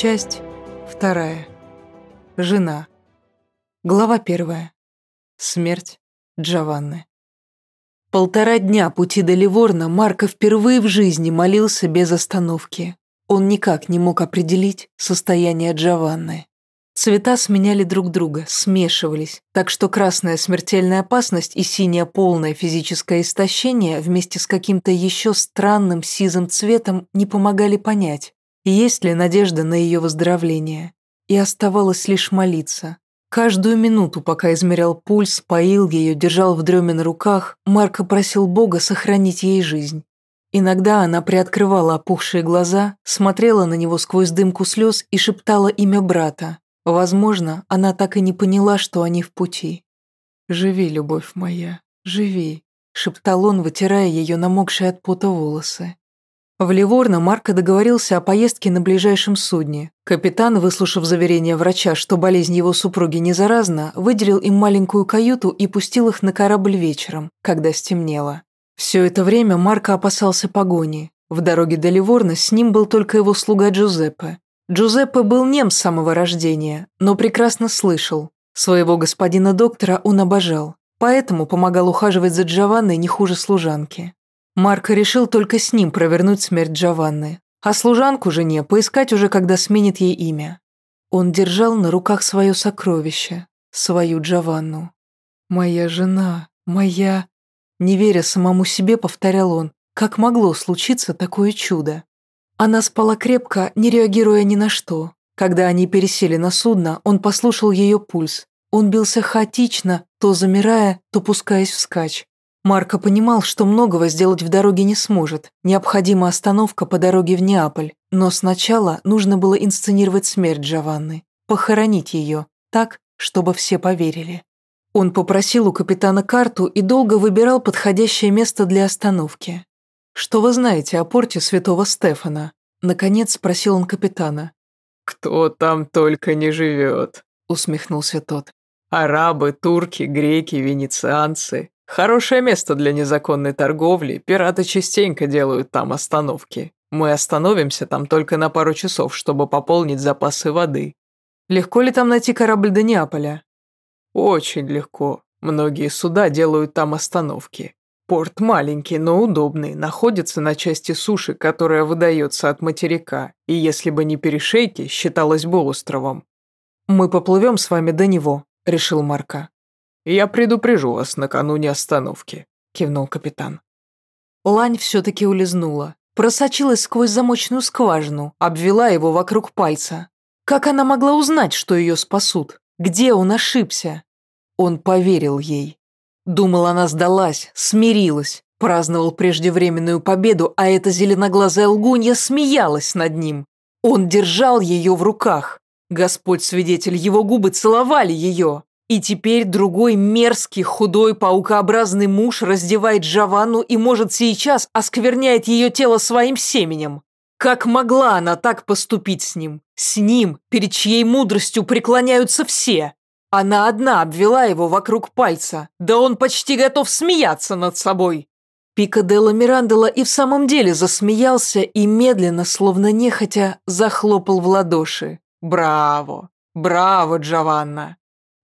Часть вторая. Жена. Глава первая. Смерть Джованны. Полтора дня пути до Ливорна Марко впервые в жизни молился без остановки. Он никак не мог определить состояние Джованны. Цвета сменяли друг друга, смешивались, так что красная смертельная опасность и синяя полное физическое истощение вместе с каким-то еще странным сизым цветом не помогали понять, есть ли надежда на ее выздоровление. И оставалось лишь молиться. Каждую минуту, пока измерял пульс, поил ее, держал в дреме на руках, Марко просил Бога сохранить ей жизнь. Иногда она приоткрывала опухшие глаза, смотрела на него сквозь дымку слез и шептала имя брата. Возможно, она так и не поняла, что они в пути. «Живи, любовь моя, живи», — шептал он, вытирая ее намокшие от пота волосы. В Ливорно Марко договорился о поездке на ближайшем судне. Капитан, выслушав заверение врача, что болезнь его супруги не заразна, выделил им маленькую каюту и пустил их на корабль вечером, когда стемнело. Все это время Марко опасался погони. В дороге до Ливорно с ним был только его слуга Джузеппе. Джузеппе был нем с самого рождения, но прекрасно слышал. Своего господина доктора он обожал, поэтому помогал ухаживать за Джованной не хуже служанки. Марко решил только с ним провернуть смерть Джованны, а служанку жене поискать уже, когда сменит ей имя. Он держал на руках свое сокровище, свою Джованну. «Моя жена, моя...» Не веря самому себе, повторял он, как могло случиться такое чудо. Она спала крепко, не реагируя ни на что. Когда они пересели на судно, он послушал ее пульс. Он бился хаотично, то замирая, то пускаясь вскачь. Марко понимал, что многого сделать в дороге не сможет. Необходима остановка по дороге в Неаполь. Но сначала нужно было инсценировать смерть Джованны. Похоронить ее. Так, чтобы все поверили. Он попросил у капитана карту и долго выбирал подходящее место для остановки. «Что вы знаете о порте святого Стефана?» Наконец спросил он капитана. «Кто там только не живет», усмехнулся тот. «Арабы, турки, греки, венецианцы. Хорошее место для незаконной торговли, пираты частенько делают там остановки. Мы остановимся там только на пару часов, чтобы пополнить запасы воды. Легко ли там найти корабль до Неаполя? Очень легко. Многие суда делают там остановки. Порт маленький, но удобный, находится на части суши, которая выдается от материка, и если бы не перешейки, считалось бы островом. «Мы поплывем с вами до него», — решил Марка. «Я предупрежу вас накануне остановки», – кивнул капитан. Лань все-таки улизнула, просочилась сквозь замочную скважину, обвела его вокруг пальца. Как она могла узнать, что ее спасут? Где он ошибся? Он поверил ей. Думал, она сдалась, смирилась, праздновал преждевременную победу, а эта зеленоглазая лгунья смеялась над ним. Он держал ее в руках. Господь свидетель, его губы целовали ее. И теперь другой мерзкий, худой, паукообразный муж раздевает Джованну и, может, сейчас оскверняет ее тело своим семенем. Как могла она так поступить с ним? С ним, перед чьей мудростью преклоняются все. Она одна обвела его вокруг пальца, да он почти готов смеяться над собой. Пикаделло Мирандела и в самом деле засмеялся и медленно, словно нехотя, захлопал в ладоши. «Браво! Браво, Джованна!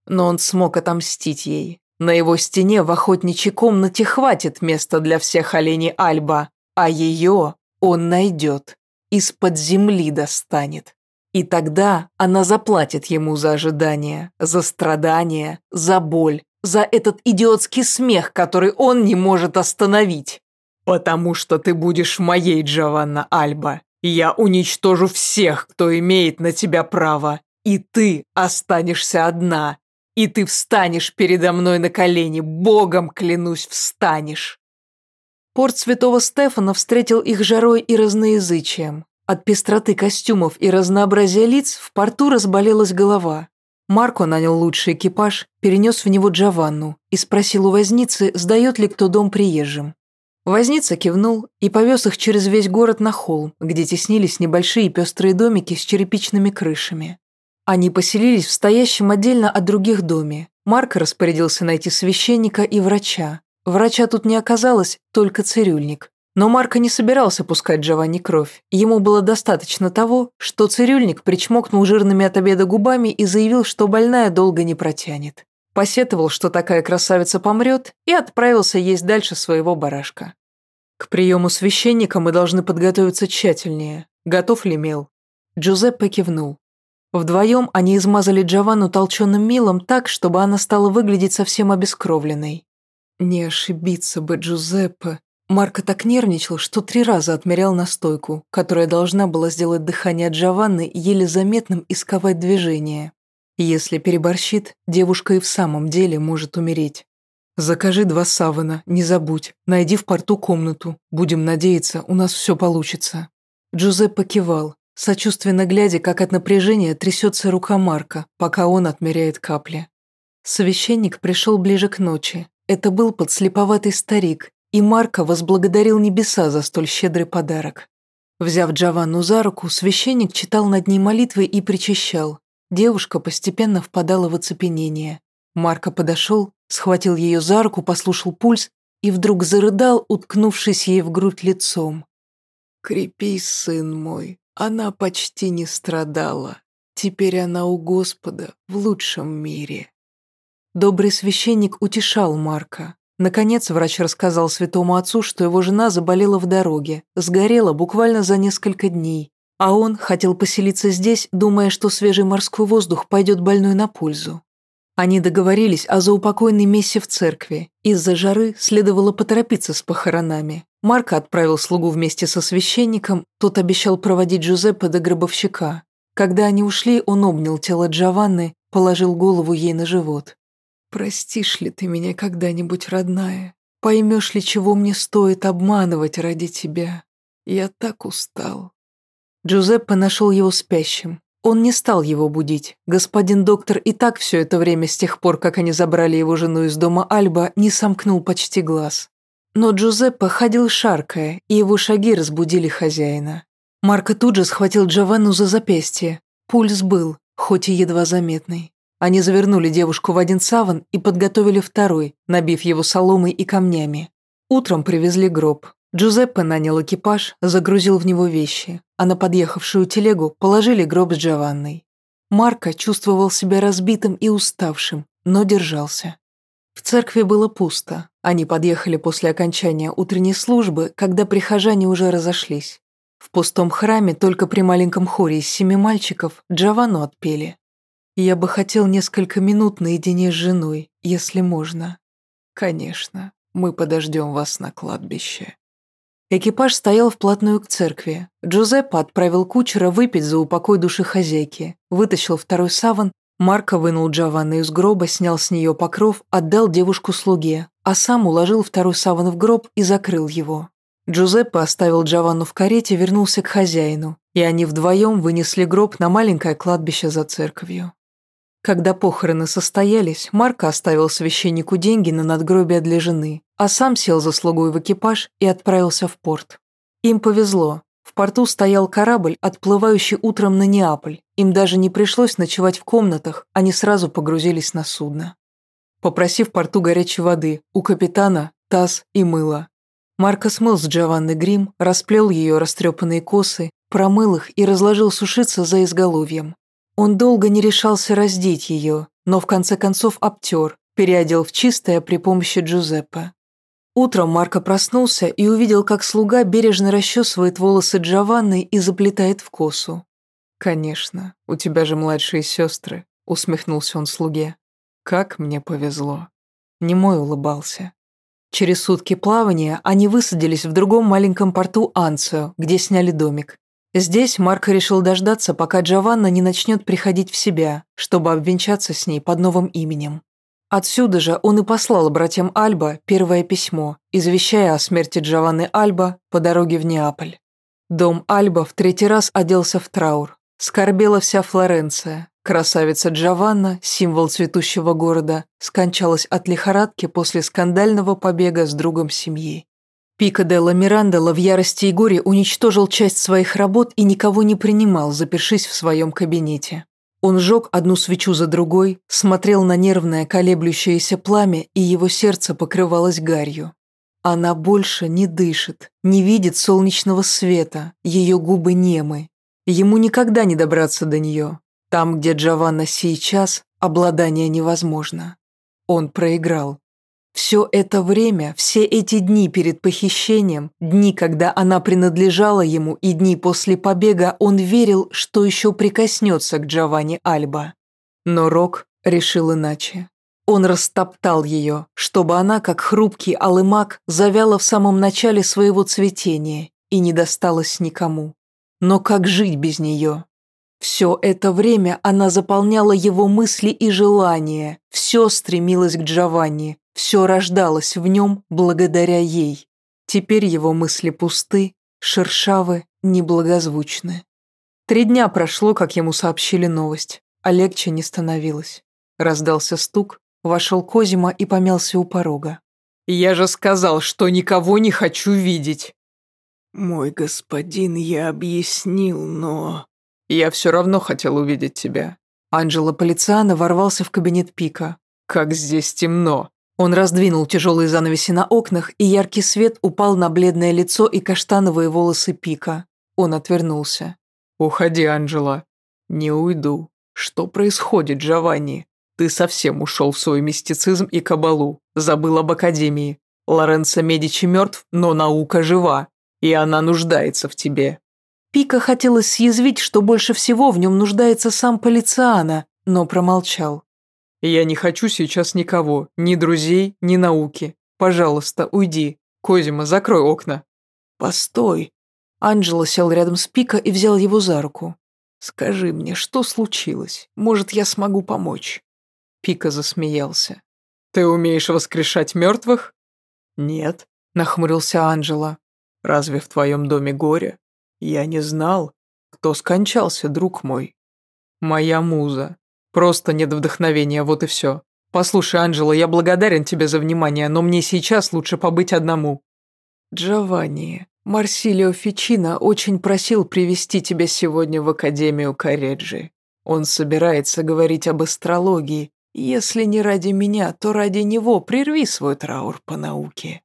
Но он смог отомстить ей. На его стене в охотничьей комнате хватит места для всех оленей Альба, а ее он найдет, из-под земли достанет. И тогда она заплатит ему за ожидание, за страдания, за боль, за этот идиотский смех, который он не может остановить. «Потому что ты будешь моей, Джованна Альба. Я уничтожу всех, кто имеет на тебя право, и ты останешься одна, и ты встанешь передо мной на колени, богом клянусь, встанешь. Порт Святого Стефана встретил их жарой и разноязычием. От пестроты костюмов и разнообразия лиц в порту разболелась голова. Марко нанял лучший экипаж, перенес в него Джованну и спросил у возницы, сдает ли кто дом приезжим. Возница кивнул и повез их через весь город на холм, где теснились небольшие пестрые домики с черепичными крышами. Они поселились в стоящем отдельно от других доме. Марк распорядился найти священника и врача. Врача тут не оказалось, только цирюльник. Но Марко не собирался пускать Джованни кровь. Ему было достаточно того, что цирюльник причмокнул жирными от обеда губами и заявил, что больная долго не протянет. Посетовал, что такая красавица помрет, и отправился есть дальше своего барашка. К приему священника мы должны подготовиться тщательнее. Готов ли мел? Джузеппе кивнул. Вдвоем они измазали Джованну толченым милом так, чтобы она стала выглядеть совсем обескровленной. Не ошибиться бы, Джузеппе. Марко так нервничал, что три раза отмерял настойку, которая должна была сделать дыхание Джованны еле заметным и сковать движение. Если переборщит, девушка и в самом деле может умереть. «Закажи два савана, не забудь. Найди в порту комнату. Будем надеяться, у нас все получится». Джузеппе кивал, сочувственно глядя, как от напряжения трясется рука Марка, пока он отмеряет капли. Священник пришел ближе к ночи. Это был подслеповатый старик, и Марко возблагодарил небеса за столь щедрый подарок. Взяв Джованну за руку, священник читал над ней молитвы и причащал. Девушка постепенно впадала в оцепенение. Марко подошел, схватил ее за руку, послушал пульс и вдруг зарыдал, уткнувшись ей в грудь лицом. «Крепись, сын мой, она почти не страдала. Теперь она у Господа в лучшем мире. Добрый священник утешал Марка. Наконец врач рассказал святому отцу, что его жена заболела в дороге, сгорела буквально за несколько дней, а он хотел поселиться здесь, думая, что свежий морской воздух пойдет больной на пользу. Они договорились о заупокойной мессе в церкви. Из-за жары следовало поторопиться с похоронами. Марко отправил слугу вместе со священником, тот обещал проводить Джузеппе до гробовщика. Когда они ушли, он обнял тело Джованны, положил голову ей на живот. «Простишь ли ты меня когда-нибудь, родная? Поймешь ли, чего мне стоит обманывать ради тебя? Я так устал». Джузеппе нашел его спящим. Он не стал его будить. Господин доктор и так все это время, с тех пор, как они забрали его жену из дома Альба, не сомкнул почти глаз. Но Джузеппе ходил шаркая, и его шаги разбудили хозяина. Марко тут же схватил Джованну за запястье. Пульс был, хоть и едва заметный. Они завернули девушку в один саван и подготовили второй, набив его соломой и камнями. Утром привезли гроб. Джузеппе нанял экипаж, загрузил в него вещи, а на подъехавшую телегу положили гроб с Джованной. Марко чувствовал себя разбитым и уставшим, но держался. В церкви было пусто. Они подъехали после окончания утренней службы, когда прихожане уже разошлись. В пустом храме только при маленьком хоре из семи мальчиков Джованну отпели. «Я бы хотел несколько минут наедине с женой, если можно». «Конечно, мы подождем вас на кладбище». Экипаж стоял вплотную к церкви. Джузеппе отправил кучера выпить за упокой души хозяйки, вытащил второй саван, Марко вынул Джованну из гроба, снял с нее покров, отдал девушку слуге, а сам уложил второй саван в гроб и закрыл его. Джузеппе оставил Джованну в карете, вернулся к хозяину, и они вдвоем вынесли гроб на маленькое кладбище за церковью. Когда похороны состоялись, Марко оставил священнику деньги на надгробие для жены, а сам сел за слугой в экипаж и отправился в порт. Им повезло. В порту стоял корабль, отплывающий утром на Неаполь. Им даже не пришлось ночевать в комнатах, они сразу погрузились на судно. Попросив порту горячей воды, у капитана таз и мыло. Марко смыл с Джованны грим, расплел ее растрепанные косы, промыл их и разложил сушиться за изголовьем. Он долго не решался раздеть ее, но в конце концов обтер, переодел в чистое при помощи Джузеппе. Утром Марко проснулся и увидел, как слуга бережно расчесывает волосы Джованны и заплетает в косу. «Конечно, у тебя же младшие сестры», — усмехнулся он слуге. «Как мне повезло». Немой улыбался. Через сутки плавания они высадились в другом маленьком порту Анцио, где сняли домик. Здесь Марко решил дождаться, пока Джованна не начнет приходить в себя, чтобы обвенчаться с ней под новым именем. Отсюда же он и послал братьям Альба первое письмо, извещая о смерти Джованны Альба по дороге в Неаполь. Дом Альба в третий раз оделся в траур. Скорбела вся Флоренция. Красавица Джованна, символ цветущего города, скончалась от лихорадки после скандального побега с другом семьи. Пика Делла Мирандела в ярости и горе уничтожил часть своих работ и никого не принимал, запершись в своем кабинете. Он сжег одну свечу за другой, смотрел на нервное колеблющееся пламя, и его сердце покрывалось гарью. Она больше не дышит, не видит солнечного света, ее губы немы. Ему никогда не добраться до нее. Там, где Джованна сейчас, обладание невозможно. Он проиграл. Все это время, все эти дни перед похищением, дни, когда она принадлежала ему, и дни после побега, он верил, что еще прикоснется к Джованни Альба. Но Рок решил иначе. Он растоптал ее, чтобы она, как хрупкий алый маг, завяла в самом начале своего цветения и не досталась никому. Но как жить без нее? Все это время она заполняла его мысли и желания, все стремилось к Джованни, все рождалось в нем благодаря ей. Теперь его мысли пусты, шершавы, неблагозвучны. Три дня прошло, как ему сообщили новость, а легче не становилось. Раздался стук, вошел Козима и помялся у порога. «Я же сказал, что никого не хочу видеть!» «Мой господин, я объяснил, но...» «Я все равно хотел увидеть тебя». Анджело Полициано ворвался в кабинет Пика. «Как здесь темно!» Он раздвинул тяжелые занавеси на окнах, и яркий свет упал на бледное лицо и каштановые волосы Пика. Он отвернулся. «Уходи, Анджела». «Не уйду. Что происходит, Джованни? Ты совсем ушел в свой мистицизм и кабалу, забыл об Академии. Лоренцо Медичи мертв, но наука жива, и она нуждается в тебе. Пика хотелось съязвить, что больше всего в нем нуждается сам Полициана, но промолчал. «Я не хочу сейчас никого, ни друзей, ни науки. Пожалуйста, уйди. Козима, закрой окна». «Постой». Анджело сел рядом с Пика и взял его за руку. «Скажи мне, что случилось? Может, я смогу помочь?» Пика засмеялся. «Ты умеешь воскрешать мертвых?» «Нет», — нахмурился Анджело. «Разве в твоем доме горе?» Я не знал, кто скончался, друг мой. Моя муза. Просто нет вдохновения, вот и все. Послушай, Анджело, я благодарен тебе за внимание, но мне сейчас лучше побыть одному. Джованни, Марсилио Фичино очень просил привести тебя сегодня в Академию Кареджи. Он собирается говорить об астрологии. Если не ради меня, то ради него прерви свой траур по науке.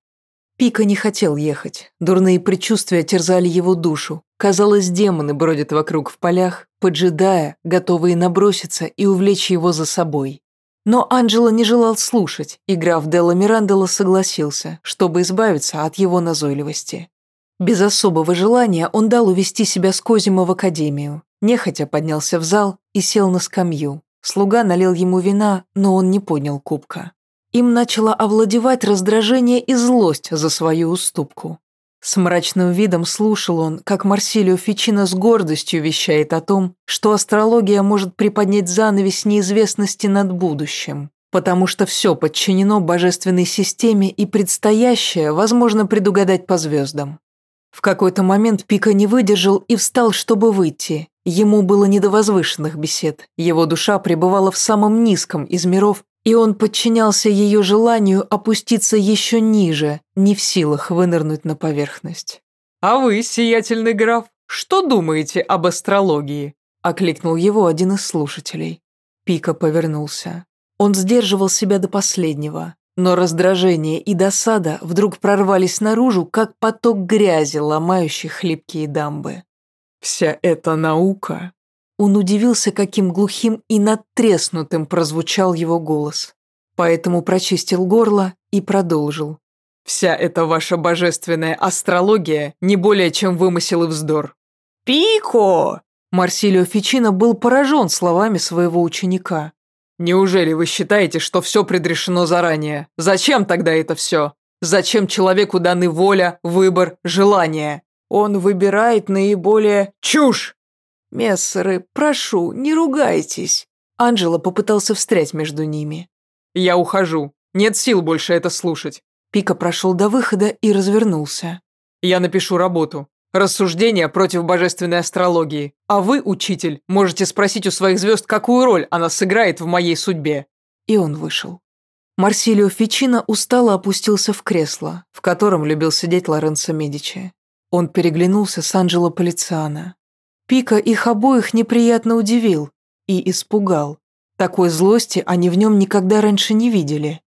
Пика не хотел ехать. Дурные предчувствия терзали его душу. Казалось, демоны бродят вокруг в полях, поджидая, готовые наброситься и увлечь его за собой. Но Анджело не желал слушать, и граф Делла Мирандела согласился, чтобы избавиться от его назойливости. Без особого желания он дал увести себя с Козима в академию. Нехотя поднялся в зал и сел на скамью. Слуга налил ему вина, но он не поднял кубка. Им начало овладевать раздражение и злость за свою уступку. С мрачным видом слушал он, как Марсилио Фичино с гордостью вещает о том, что астрология может приподнять занавес неизвестности над будущим, потому что все подчинено божественной системе и предстоящее возможно предугадать по звездам. В какой-то момент Пика не выдержал и встал, чтобы выйти. Ему было не до возвышенных бесед, его душа пребывала в самом низком из миров и он подчинялся ее желанию опуститься еще ниже, не в силах вынырнуть на поверхность. «А вы, сиятельный граф, что думаете об астрологии?» – окликнул его один из слушателей. Пика повернулся. Он сдерживал себя до последнего, но раздражение и досада вдруг прорвались наружу, как поток грязи, ломающий хлипкие дамбы. «Вся эта наука он удивился, каким глухим и надтреснутым прозвучал его голос. Поэтому прочистил горло и продолжил. «Вся эта ваша божественная астрология не более чем вымысел и вздор». «Пико!» Марсилио Фичино был поражен словами своего ученика. «Неужели вы считаете, что все предрешено заранее? Зачем тогда это все? Зачем человеку даны воля, выбор, желание? Он выбирает наиболее... Чушь! «Мессеры, прошу, не ругайтесь!» Анджело попытался встрять между ними. «Я ухожу. Нет сил больше это слушать». Пика прошел до выхода и развернулся. «Я напишу работу. Рассуждения против божественной астрологии. А вы, учитель, можете спросить у своих звезд, какую роль она сыграет в моей судьбе». И он вышел. Марсилио Фичино устало опустился в кресло, в котором любил сидеть Лоренцо Медичи. Он переглянулся с Анджело Полициано. Пика их обоих неприятно удивил и испугал. Такой злости они в нем никогда раньше не видели.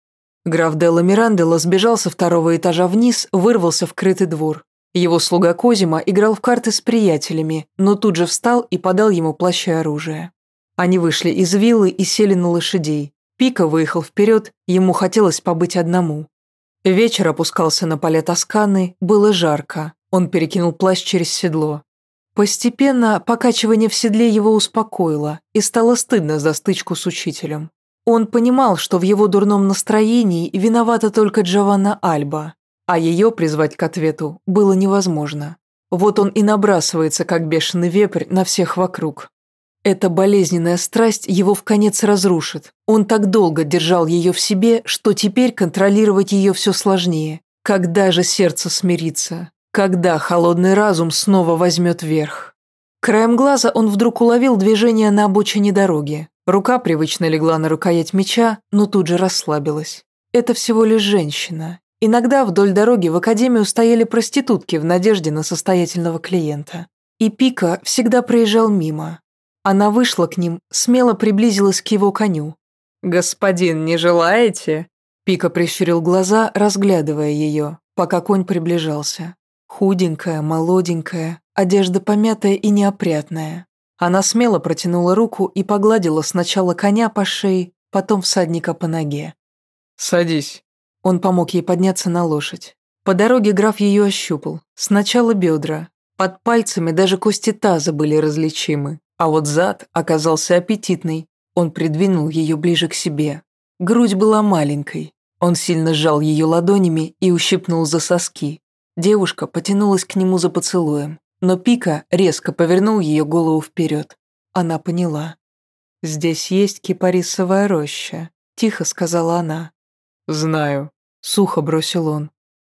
Граф Делла Миранделла сбежал со второго этажа вниз, вырвался в крытый двор. Его слуга Козима играл в карты с приятелями, но тут же встал и подал ему плащ и оружие. Они вышли из виллы и сели на лошадей. Пика выехал вперед, ему хотелось побыть одному. Вечер опускался на поля Тосканы, было жарко. Он перекинул плащ через седло. Постепенно покачивание в седле его успокоило, и стало стыдно за стычку с учителем. Он понимал, что в его дурном настроении виновата только Джованна Альба, а ее призвать к ответу было невозможно. Вот он и набрасывается, как бешеный вепрь, на всех вокруг. Эта болезненная страсть его в конец разрушит. Он так долго держал ее в себе, что теперь контролировать ее все сложнее. Когда же сердце смирится? Когда холодный разум снова возьмет верх? Краем глаза он вдруг уловил движение на обочине дороги. Рука привычно легла на рукоять меча, но тут же расслабилась. Это всего лишь женщина. Иногда вдоль дороги в академию стояли проститутки в надежде на состоятельного клиента. И Пика всегда проезжал мимо. Она вышла к ним, смело приблизилась к его коню. «Господин, не желаете?» Пика прищурил глаза, разглядывая ее, пока конь приближался. Худенькая, молоденькая, одежда помятая и неопрятная. Она смело протянула руку и погладила сначала коня по шее, потом всадника по ноге. «Садись». Он помог ей подняться на лошадь. По дороге граф ее ощупал. Сначала бедра. Под пальцами даже кости таза были различимы. А вот зад оказался аппетитный. Он придвинул ее ближе к себе. Грудь была маленькой. Он сильно сжал ее ладонями и ущипнул за соски. Девушка потянулась к нему за поцелуем. Но Пика резко повернул ее голову вперед. Она поняла. «Здесь есть кипарисовая роща», – тихо сказала она. «Знаю», – сухо бросил он.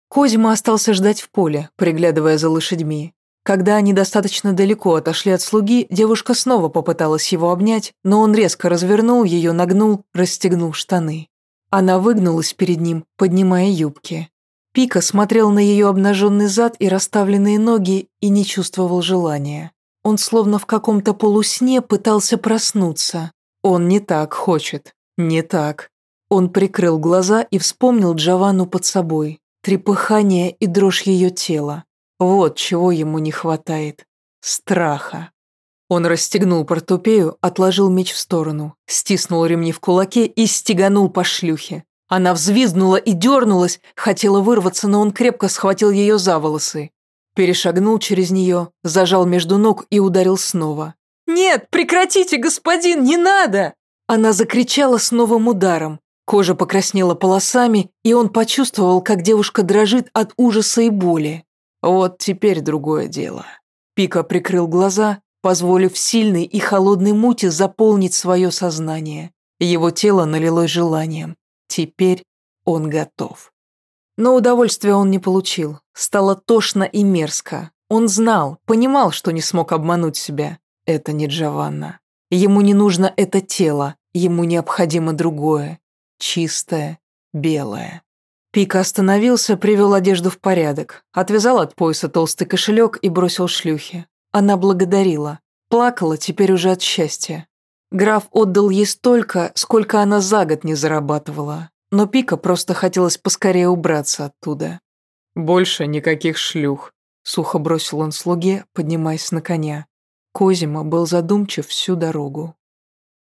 Козима остался ждать в поле, приглядывая за лошадьми. Когда они достаточно далеко отошли от слуги, девушка снова попыталась его обнять, но он резко развернул ее, нагнул, расстегнул штаны. Она выгнулась перед ним, поднимая юбки. Пика смотрел на ее обнаженный зад и расставленные ноги и не чувствовал желания. Он словно в каком-то полусне пытался проснуться. Он не так хочет. Не так. Он прикрыл глаза и вспомнил Джованну под собой. Трепыхание и дрожь ее тела. Вот чего ему не хватает. Страха. Он расстегнул портупею, отложил меч в сторону, стиснул ремни в кулаке и стеганул по шлюхе. Она взвизгнула и дернулась, хотела вырваться, но он крепко схватил ее за волосы. Перешагнул через нее, зажал между ног и ударил снова. «Нет, прекратите, господин, не надо!» Она закричала с новым ударом. Кожа покраснела полосами, и он почувствовал, как девушка дрожит от ужаса и боли. Вот теперь другое дело. Пика прикрыл глаза, позволив сильной и холодной мути заполнить свое сознание. Его тело налилось желанием. Теперь он готов. Но удовольствия он не получил. Стало тошно и мерзко. Он знал, понимал, что не смог обмануть себя. Это не Джованна. Ему не нужно это тело, ему необходимо другое. Чистое, белое. Пика остановился, привел одежду в порядок, отвязал от пояса толстый кошелек и бросил шлюхе. Она благодарила. Плакала теперь уже от счастья. Граф отдал ей столько, сколько она за год не зарабатывала, но Пика просто хотелось поскорее убраться оттуда. «Больше никаких шлюх», — сухо бросил он слуге, поднимаясь на коня. Козима был задумчив всю дорогу.